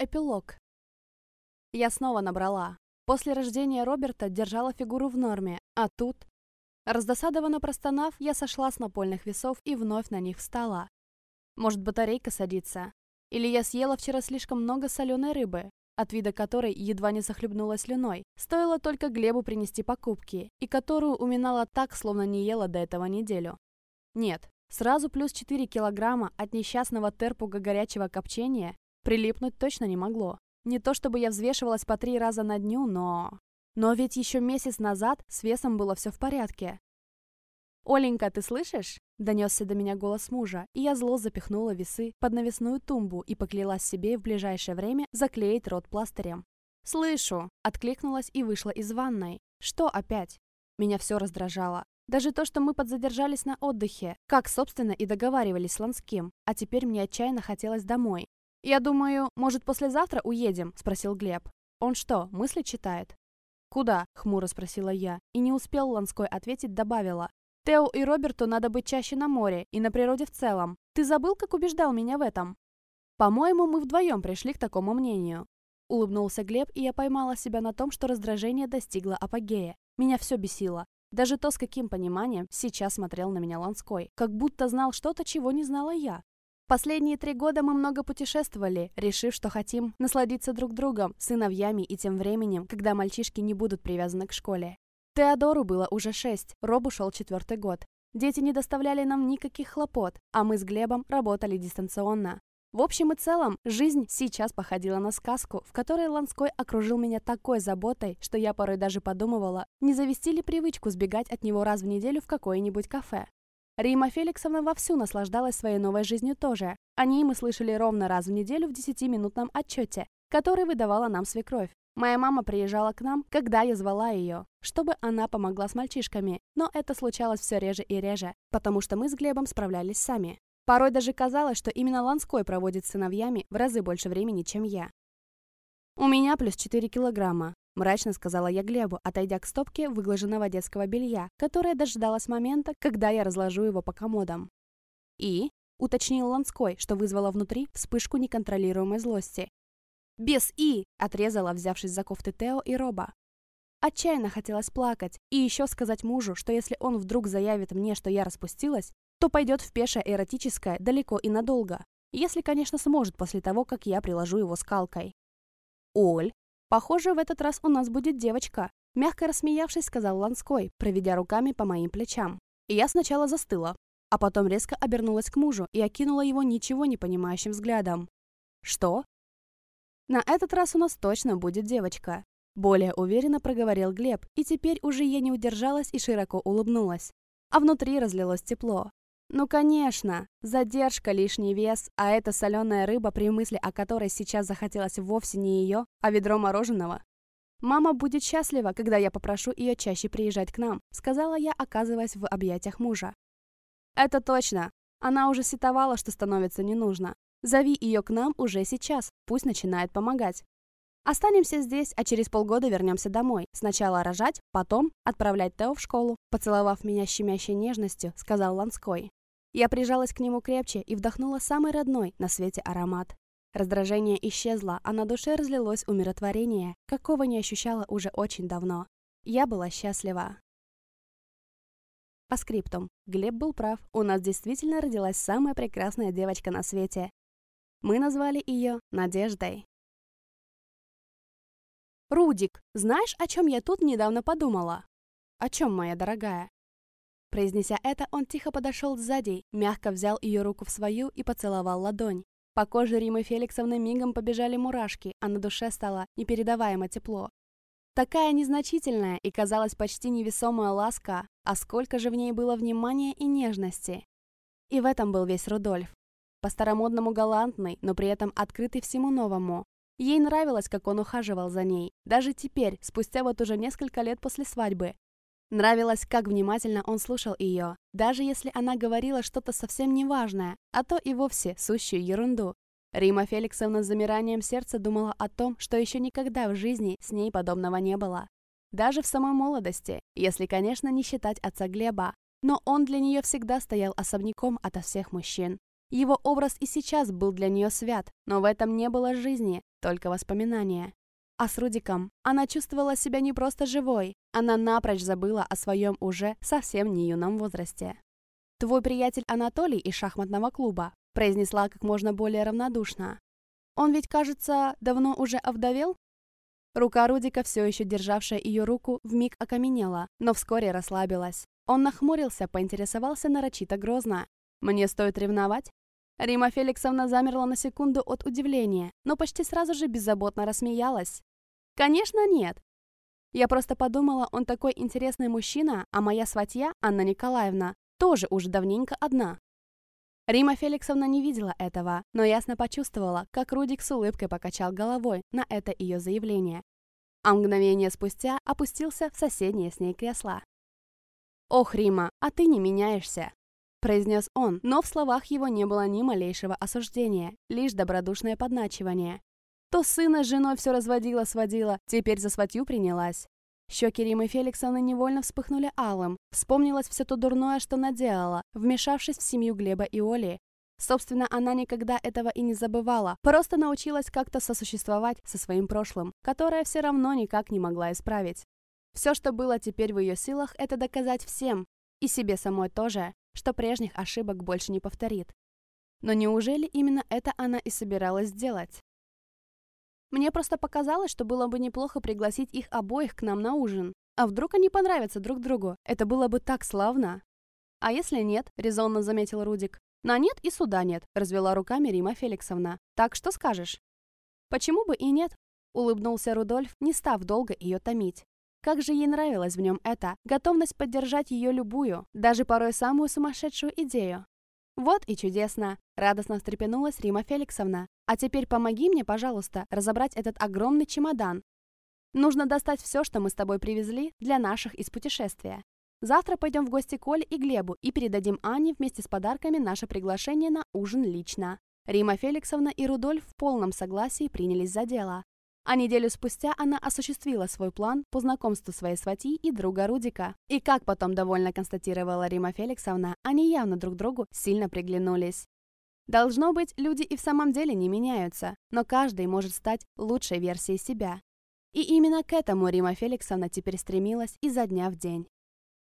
Эпилог. Я снова набрала. После рождения Роберта держала фигуру в норме, а тут... Раздосадованно простонав, я сошла с напольных весов и вновь на них встала. Может, батарейка садится? Или я съела вчера слишком много соленой рыбы, от вида которой едва не захлебнулась слюной. Стоило только Глебу принести покупки, и которую уминала так, словно не ела до этого неделю. Нет, сразу плюс 4 килограмма от несчастного терпуга горячего копчения прилипнуть точно не могло. Не то чтобы я взвешивалась по три раза на дню, но... Но ведь еще месяц назад с весом было все в порядке. «Оленька, ты слышишь?» – донесся до меня голос мужа, и я зло запихнула весы под навесную тумбу и поклялась себе в ближайшее время заклеить рот пластырем. «Слышу!» – откликнулась и вышла из ванной. «Что опять?» Меня все раздражало. Даже то, что мы подзадержались на отдыхе, как, собственно, и договаривались с Ланским. А теперь мне отчаянно хотелось домой. «Я думаю, может, послезавтра уедем?» – спросил Глеб. «Он что, мысли читает?» «Куда?» – хмуро спросила я. И не успел Ланской ответить, добавила. «Тео и Роберту надо быть чаще на море и на природе в целом. Ты забыл, как убеждал меня в этом?» «По-моему, мы вдвоем пришли к такому мнению». Улыбнулся Глеб, и я поймала себя на том, что раздражение достигло апогея. Меня все бесило. Даже то, с каким пониманием сейчас смотрел на меня Ланской. Как будто знал что-то, чего не знала я. Последние три года мы много путешествовали, решив, что хотим насладиться друг другом, сыновьями и тем временем, когда мальчишки не будут привязаны к школе. Теодору было уже шесть, Робу шел четвертый год. Дети не доставляли нам никаких хлопот, а мы с Глебом работали дистанционно. В общем и целом, жизнь сейчас походила на сказку, в которой Ланской окружил меня такой заботой, что я порой даже подумывала, не завести ли привычку сбегать от него раз в неделю в какое-нибудь кафе. Рима Феликсовна вовсю наслаждалась своей новой жизнью тоже. О ней мы слышали ровно раз в неделю в 10-минутном отчете, который выдавала нам свекровь. Моя мама приезжала к нам, когда я звала ее, чтобы она помогла с мальчишками, но это случалось все реже и реже, потому что мы с Глебом справлялись сами. Порой даже казалось, что именно Ланской проводит с сыновьями в разы больше времени, чем я. У меня плюс 4 килограмма, Мрачно сказала я Глебу, отойдя к стопке выглаженного детского белья, которая дождалась момента, когда я разложу его по комодам. «И?» — уточнил Ланской, что вызвало внутри вспышку неконтролируемой злости. «Без «и!» — отрезала, взявшись за кофты Тео и Роба. Отчаянно хотелось плакать и еще сказать мужу, что если он вдруг заявит мне, что я распустилась, то пойдет в пешее эротическое далеко и надолго. Если, конечно, сможет после того, как я приложу его скалкой. «Оль!» «Похоже, в этот раз у нас будет девочка», мягко рассмеявшись, сказал Ланской, проведя руками по моим плечам. И я сначала застыла, а потом резко обернулась к мужу и окинула его ничего не понимающим взглядом. «Что?» «На этот раз у нас точно будет девочка», более уверенно проговорил Глеб, и теперь уже я не удержалась и широко улыбнулась. А внутри разлилось тепло. Ну, конечно, задержка, лишний вес, а эта соленая рыба, при мысли о которой сейчас захотелось вовсе не ее, а ведро мороженого. «Мама будет счастлива, когда я попрошу ее чаще приезжать к нам», сказала я, оказываясь в объятиях мужа. «Это точно. Она уже сетовала, что становится не нужно. Зови ее к нам уже сейчас, пусть начинает помогать. Останемся здесь, а через полгода вернемся домой. Сначала рожать, потом отправлять Тео в школу. Поцеловав меня щемящей нежностью, сказал Ланской. Я прижалась к нему крепче и вдохнула самый родной на свете аромат. Раздражение исчезло, а на душе разлилось умиротворение, какого не ощущала уже очень давно. Я была счастлива. По скриптум. Глеб был прав, у нас действительно родилась самая прекрасная девочка на свете. Мы назвали ее Надеждой. «Рудик, знаешь, о чем я тут недавно подумала?» «О чем, моя дорогая?» Произнеся это, он тихо подошел сзади, мягко взял ее руку в свою и поцеловал ладонь. По коже Римы Феликсовны мигом побежали мурашки, а на душе стало непередаваемо тепло. Такая незначительная и, казалось, почти невесомая ласка, а сколько же в ней было внимания и нежности. И в этом был весь Рудольф. По-старомодному галантный, но при этом открытый всему новому. Ей нравилось, как он ухаживал за ней, даже теперь, спустя вот уже несколько лет после свадьбы, Нравилось, как внимательно он слушал ее, даже если она говорила что-то совсем неважное, а то и вовсе сущую ерунду. Рима Феликсовна с замиранием сердца думала о том, что еще никогда в жизни с ней подобного не было. Даже в самой молодости, если, конечно, не считать отца Глеба. Но он для нее всегда стоял особняком ото всех мужчин. Его образ и сейчас был для нее свят, но в этом не было жизни, только воспоминания. А с Рудиком она чувствовала себя не просто живой, она напрочь забыла о своем уже совсем не юном возрасте. «Твой приятель Анатолий из шахматного клуба», произнесла как можно более равнодушно. «Он ведь, кажется, давно уже овдовел?» Рука Рудика, все еще державшая ее руку, вмиг окаменела, но вскоре расслабилась. Он нахмурился, поинтересовался нарочито грозно. «Мне стоит ревновать?» Рима Феликсовна замерла на секунду от удивления, но почти сразу же беззаботно рассмеялась. «Конечно нет. Я просто подумала, он такой интересный мужчина, а моя сватья, Анна Николаевна, тоже уже давненько одна». Рима Феликсовна не видела этого, но ясно почувствовала, как Рудик с улыбкой покачал головой на это ее заявление. А мгновение спустя опустился в соседнее с ней кресло. «Ох, Рима, а ты не меняешься!» произнес он, но в словах его не было ни малейшего осуждения, лишь добродушное подначивание. То сына с женой все разводила-сводила, теперь за сватью принялась. Щеки Римы Феликсовны невольно вспыхнули алым. Вспомнилось все то дурное, что наделала, вмешавшись в семью Глеба и Оли. Собственно, она никогда этого и не забывала, просто научилась как-то сосуществовать со своим прошлым, которое все равно никак не могла исправить. Все, что было теперь в ее силах, это доказать всем, и себе самой тоже, что прежних ошибок больше не повторит. Но неужели именно это она и собиралась сделать? Мне просто показалось, что было бы неплохо пригласить их обоих к нам на ужин. А вдруг они понравятся друг другу? Это было бы так славно. А если нет, резонно заметил Рудик. На нет и суда нет, развела руками Рима Феликсовна. Так что скажешь? Почему бы и нет? Улыбнулся Рудольф, не став долго ее томить. Как же ей нравилась в нем эта готовность поддержать ее любую, даже порой самую сумасшедшую идею. «Вот и чудесно!» – радостно встрепенулась Рима Феликсовна. «А теперь помоги мне, пожалуйста, разобрать этот огромный чемодан. Нужно достать все, что мы с тобой привезли для наших из путешествия. Завтра пойдем в гости к Оле и Глебу и передадим Ане вместе с подарками наше приглашение на ужин лично». Рима Феликсовна и Рудольф в полном согласии принялись за дело. А неделю спустя она осуществила свой план по знакомству своей свати и друга Рудика. И как потом довольно констатировала Рима Феликсовна, они явно друг другу сильно приглянулись. Должно быть, люди и в самом деле не меняются, но каждый может стать лучшей версией себя. И именно к этому Рима Феликсовна теперь стремилась изо дня в день.